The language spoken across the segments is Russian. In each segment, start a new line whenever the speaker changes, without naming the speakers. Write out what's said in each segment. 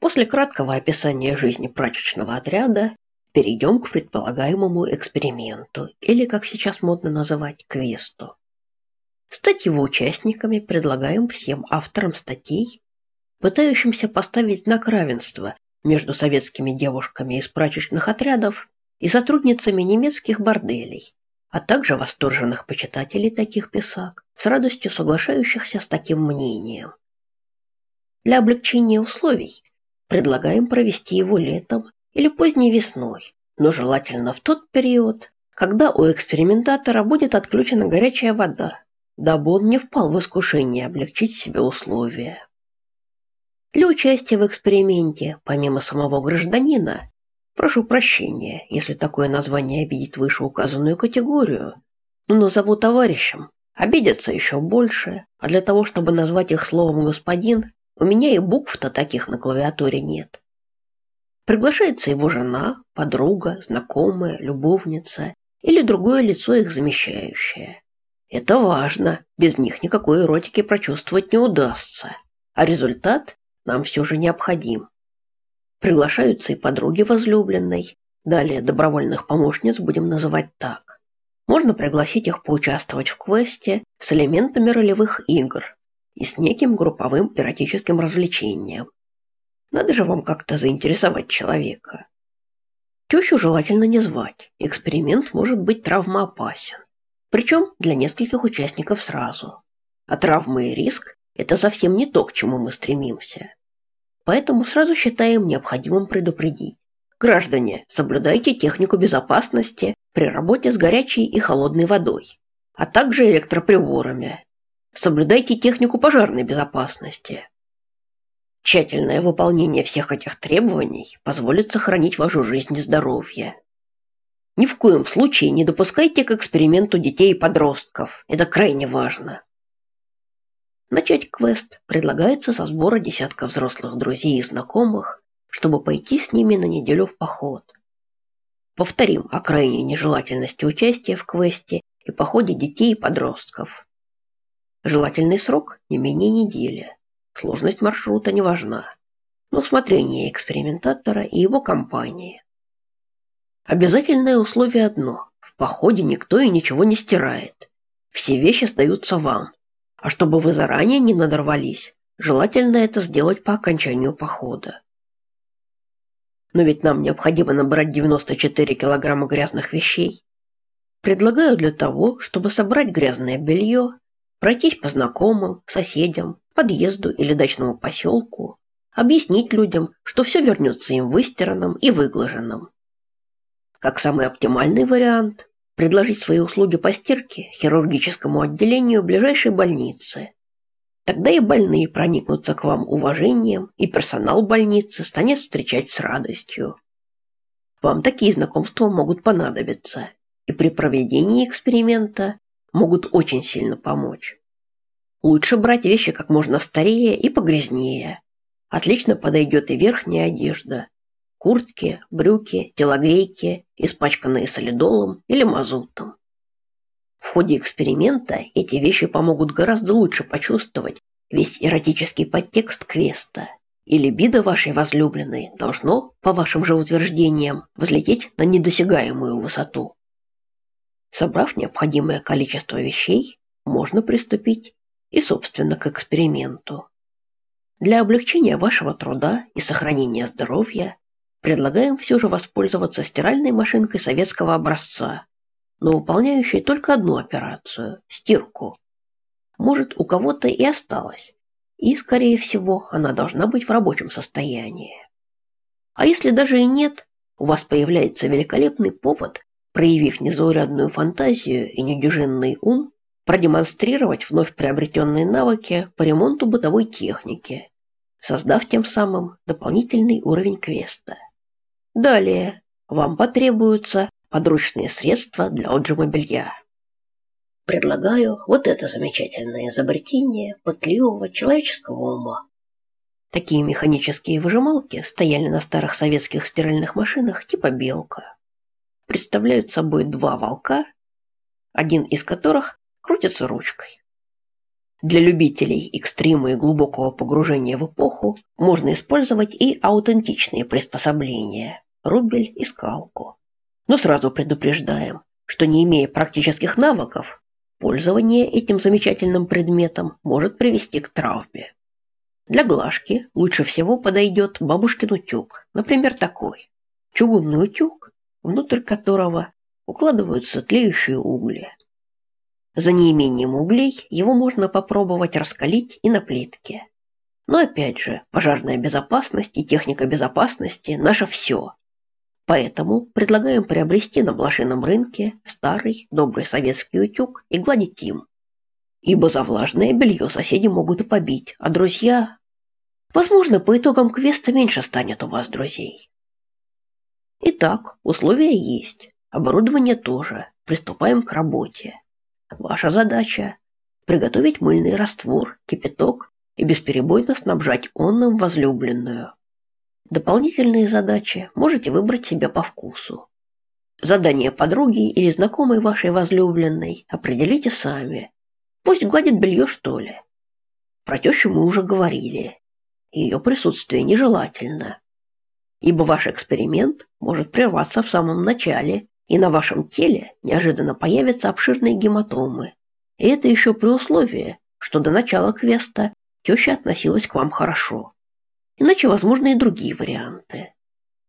После краткого описания жизни прачечного отряда перейдем к предполагаемому эксперименту, или, как сейчас модно называть, квесту. Стать его участниками предлагаем всем авторам статей, пытающимся поставить знак равенства между советскими девушками из прачечных отрядов и сотрудницами немецких борделей, а также восторженных почитателей таких писак, с радостью соглашающихся с таким мнением. Для облегчения условий предлагаем провести его летом или поздней весной, но желательно в тот период, когда у экспериментатора будет отключена горячая вода, дабы он не впал в искушение облегчить себе условия. Для участия в эксперименте, помимо самого гражданина, прошу прощения, если такое название обидит вышеуказанную категорию, но назову товарищем, обидятся еще больше, а для того, чтобы назвать их словом «господин», у меня и букв-то таких на клавиатуре нет. Приглашается его жена, подруга, знакомая, любовница или другое лицо их замещающее. Это важно, без них никакой эротики прочувствовать не удастся. А результат нам все же необходим. Приглашаются и подруги возлюбленной, далее добровольных помощниц будем называть так. Можно пригласить их поучаствовать в квесте с элементами ролевых игр и с неким групповым эротическим развлечением. Надо же вам как-то заинтересовать человека. Тещу желательно не звать, эксперимент может быть травмоопасен. Причем для нескольких участников сразу. А травмы и риск – это совсем не то, к чему мы стремимся. Поэтому сразу считаем необходимым предупредить. Граждане, соблюдайте технику безопасности при работе с горячей и холодной водой, а также электроприборами. Соблюдайте технику пожарной безопасности. Тщательное выполнение всех этих требований позволит сохранить вашу жизнь и здоровье. Ни в коем случае не допускайте к эксперименту детей и подростков. Это крайне важно. Начать квест предлагается со сбора десятка взрослых друзей и знакомых, чтобы пойти с ними на неделю в поход. Повторим о крайней нежелательности участия в квесте и походе детей и подростков. Желательный срок не менее недели. Сложность маршрута не важна, но усмотрение экспериментатора и его компании. Обязательное условие одно – в походе никто и ничего не стирает. Все вещи остаются вам, а чтобы вы заранее не надорвались, желательно это сделать по окончанию похода. Но ведь нам необходимо набрать 94 килограмма грязных вещей. Предлагаю для того, чтобы собрать грязное белье, пройтись по знакомым, соседям, подъезду или дачному поселку, объяснить людям, что все вернется им выстиранным и выглаженным. Как самый оптимальный вариант, предложить свои услуги по стирке хирургическому отделению ближайшей больницы. Тогда и больные проникнутся к вам уважением, и персонал больницы станет встречать с радостью. Вам такие знакомства могут понадобиться, и при проведении эксперимента могут очень сильно помочь. Лучше брать вещи как можно старее и погрязнее. Отлично подойдет и верхняя одежда, Куртки, брюки, телогрейки, испачканные солидолом или мазутом. В ходе эксперимента эти вещи помогут гораздо лучше почувствовать весь эротический подтекст квеста, и либидо вашей возлюбленной должно, по вашим же утверждениям, взлететь на недосягаемую высоту. Собрав необходимое количество вещей, можно приступить и, собственно, к эксперименту. Для облегчения вашего труда и сохранения здоровья Предлагаем все же воспользоваться стиральной машинкой советского образца, но выполняющей только одну операцию – стирку. Может, у кого-то и осталось, и, скорее всего, она должна быть в рабочем состоянии. А если даже и нет, у вас появляется великолепный повод, проявив незаурядную фантазию и недюжинный ум, продемонстрировать вновь приобретенные навыки по ремонту бытовой техники, создав тем самым дополнительный уровень квеста. Далее вам потребуются подручные средства для отжима белья. Предлагаю вот это замечательное изобретение пытливого человеческого ума. Такие механические выжималки стояли на старых советских стиральных машинах типа «Белка». Представляют собой два волка, один из которых крутится ручкой. Для любителей экстрима и глубокого погружения в эпоху можно использовать и аутентичные приспособления – рубель и скалку. Но сразу предупреждаем, что не имея практических навыков, пользование этим замечательным предметом может привести к травме. Для глажки лучше всего подойдет бабушкин утюг, например, такой. Чугунный утюг, внутрь которого укладываются тлеющие угли. За неимением углей его можно попробовать раскалить и на плитке. Но опять же, пожарная безопасность и техника безопасности – наше все. Поэтому предлагаем приобрести на блошином рынке старый добрый советский утюг и гладить им. Ибо за влажное белье соседи могут и побить, а друзья... Возможно, по итогам квеста меньше станет у вас друзей. Итак, условия есть, оборудование тоже. Приступаем к работе. Ваша задача – приготовить мыльный раствор, кипяток и бесперебойно снабжать онным возлюбленную. Дополнительные задачи можете выбрать себе по вкусу. Задание подруги или знакомой вашей возлюбленной определите сами. Пусть гладит белье, что ли. Про тещу мы уже говорили. Ее присутствие нежелательно. Ибо ваш эксперимент может прерваться в самом начале и на вашем теле неожиданно появятся обширные гематомы. И это еще при условии, что до начала квеста теща относилась к вам хорошо. Иначе возможны и другие варианты.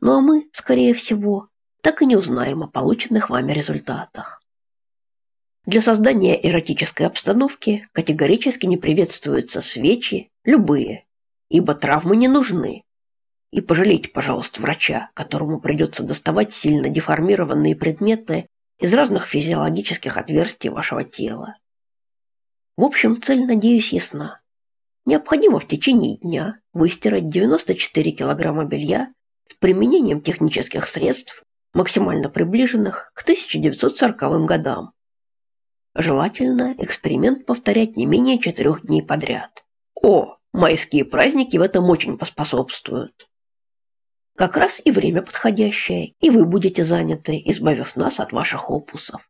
Ну а мы, скорее всего, так и не узнаем о полученных вами результатах. Для создания эротической обстановки категорически не приветствуются свечи, любые, ибо травмы не нужны, и пожалейте, пожалуйста, врача, которому придется доставать сильно деформированные предметы из разных физиологических отверстий вашего тела. В общем, цель, надеюсь, ясна. Необходимо в течение дня выстирать 94 килограмма белья с применением технических средств, максимально приближенных к 1940 годам. Желательно эксперимент повторять не менее четырех дней подряд. О, майские праздники в этом очень поспособствуют. Как раз и время подходящее, и вы будете заняты, избавив нас от ваших опусов.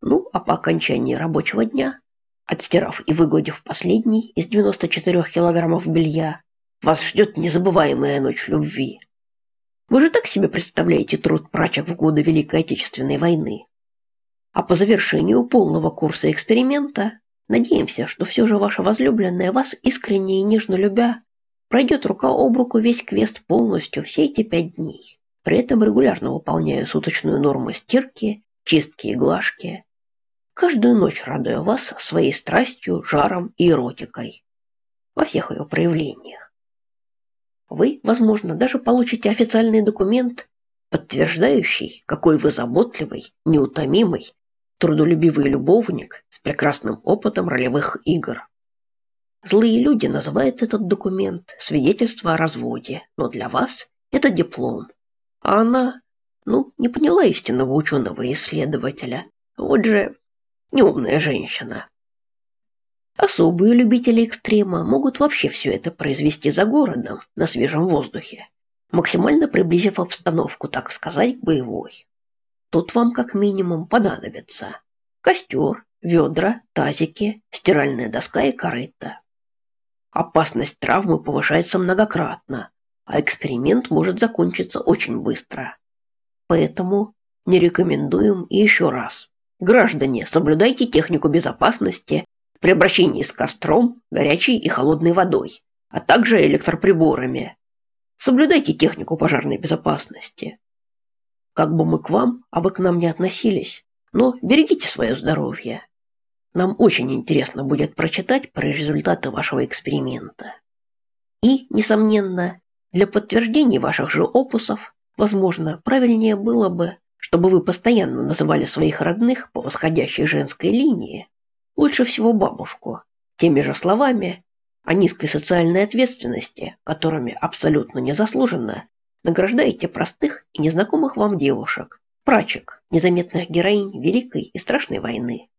Ну, а по окончании рабочего дня, отстирав и выгладив последний из 94 килограммов белья, вас ждет незабываемая ночь любви. Вы же так себе представляете труд прачек в годы Великой Отечественной войны. А по завершению полного курса эксперимента надеемся, что все же ваша возлюбленная вас искренне и нежно любя Пройдет рука об руку весь квест полностью все эти пять дней. При этом регулярно выполняю суточную норму стирки, чистки и глажки. Каждую ночь радуя вас своей страстью, жаром и эротикой. Во всех ее проявлениях. Вы, возможно, даже получите официальный документ, подтверждающий, какой вы заботливый, неутомимый, трудолюбивый любовник с прекрасным опытом ролевых игр. Злые люди называют этот документ свидетельство о разводе, но для вас это диплом. А она, ну, не поняла истинного ученого и исследователя. Вот же неумная женщина. Особые любители экстрема могут вообще все это произвести за городом, на свежем воздухе, максимально приблизив обстановку, так сказать, к боевой. Тут вам как минимум понадобится костер, ведра, тазики, стиральная доска и корыто. Опасность травмы повышается многократно, а эксперимент может закончиться очень быстро. Поэтому не рекомендуем еще раз. Граждане, соблюдайте технику безопасности при обращении с костром, горячей и холодной водой, а также электроприборами. Соблюдайте технику пожарной безопасности. Как бы мы к вам, а вы к нам не относились, но берегите свое здоровье. Нам очень интересно будет прочитать про результаты вашего эксперимента. И, несомненно, для подтверждения ваших же опусов, возможно, правильнее было бы, чтобы вы постоянно называли своих родных по восходящей женской линии, лучше всего бабушку, теми же словами о низкой социальной ответственности, которыми абсолютно незаслуженно награждаете простых и незнакомых вам девушек, прачек, незаметных героинь Великой и Страшной войны.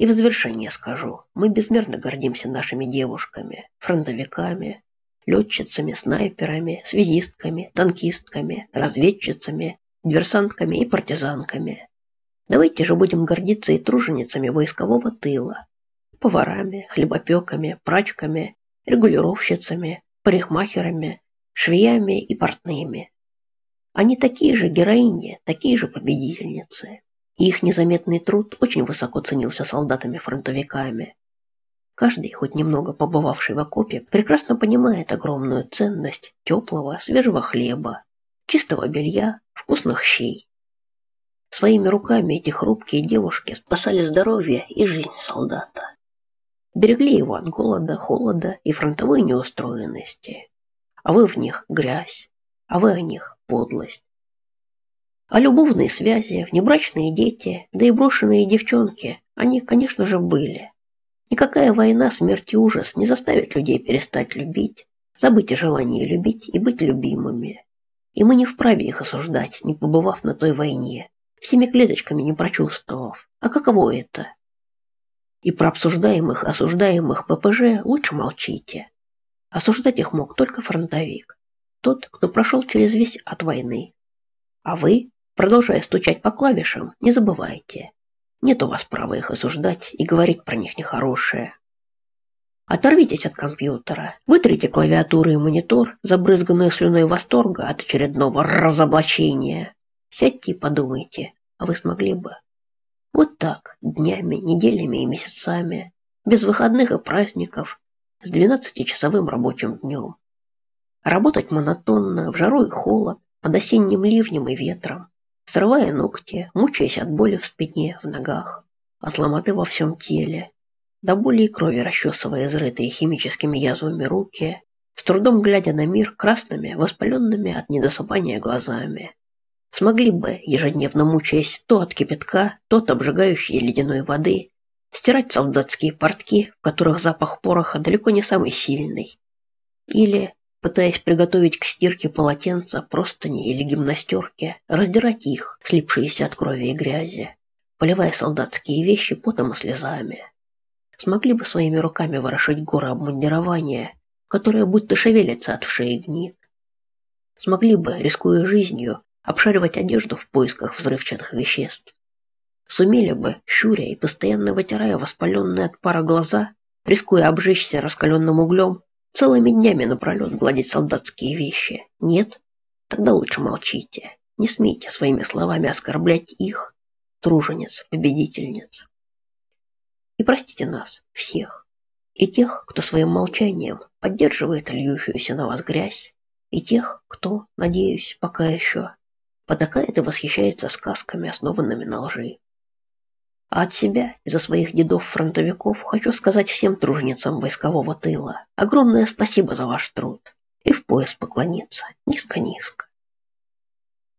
И в завершение скажу, мы безмерно гордимся нашими девушками, фронтовиками, летчицами, снайперами, связистками, танкистками, разведчицами, диверсантками и партизанками. Давайте же будем гордиться и труженицами войскового тыла, поварами, хлебопеками, прачками, регулировщицами, парикмахерами, швеями и портными. Они такие же героини, такие же победительницы. Их незаметный труд очень высоко ценился солдатами-фронтовиками. Каждый, хоть немного побывавший в окопе, прекрасно понимает огромную ценность теплого, свежего хлеба, чистого белья, вкусных щей. Своими руками эти хрупкие девушки спасали здоровье и жизнь солдата. Берегли его от голода, холода и фронтовой неустроенности. А вы в них грязь, а вы о них подлость. А любовные связи, внебрачные дети, да и брошенные девчонки, они, конечно же, были. Никакая война, смерть и ужас не заставит людей перестать любить, забыть о желании любить и быть любимыми. И мы не вправе их осуждать, не побывав на той войне, всеми клеточками не прочувствовав. А каково это? И про обсуждаемых, осуждаемых ППЖ лучше молчите. Осуждать их мог только фронтовик. Тот, кто прошел через весь от войны. А вы, продолжая стучать по клавишам, не забывайте. Нет у вас права их осуждать и говорить про них нехорошее. Оторвитесь от компьютера, вытрите клавиатуру и монитор, забрызганную слюной восторга от очередного разоблачения. Сядьте и подумайте, а вы смогли бы? Вот так, днями, неделями и месяцами, без выходных и праздников, с двенадцатичасовым рабочим днем. Работать монотонно, в жару и холод, под осенним ливнем и ветром, срывая ногти, мучаясь от боли в спине, в ногах, от ломоты во всем теле, до боли и крови расчесывая изрытые химическими язвами руки, с трудом глядя на мир красными, воспаленными от недосыпания глазами смогли бы, ежедневно мучаясь то от кипятка, то от обжигающей ледяной воды, стирать солдатские портки, в которых запах пороха далеко не самый сильный. Или, пытаясь приготовить к стирке полотенца, простыни или гимнастерки, раздирать их, слипшиеся от крови и грязи, поливая солдатские вещи потом и слезами. Смогли бы своими руками ворошить горы обмундирования, которое будто шевелится от вшей гнит. Смогли бы, рискуя жизнью, обшаривать одежду в поисках взрывчатых веществ. Сумели бы, щуря и постоянно вытирая воспаленные от пара глаза, рискуя обжечься раскаленным углем, целыми днями напролет гладить солдатские вещи. Нет? Тогда лучше молчите. Не смейте своими словами оскорблять их, тружениц, победительниц. И простите нас, всех, и тех, кто своим молчанием поддерживает льющуюся на вас грязь, и тех, кто, надеюсь, пока еще потакает и восхищается сказками, основанными на лжи. А от себя и за своих дедов-фронтовиков хочу сказать всем труженицам войскового тыла. Огромное спасибо за ваш труд. И в пояс поклониться. Низко-низко.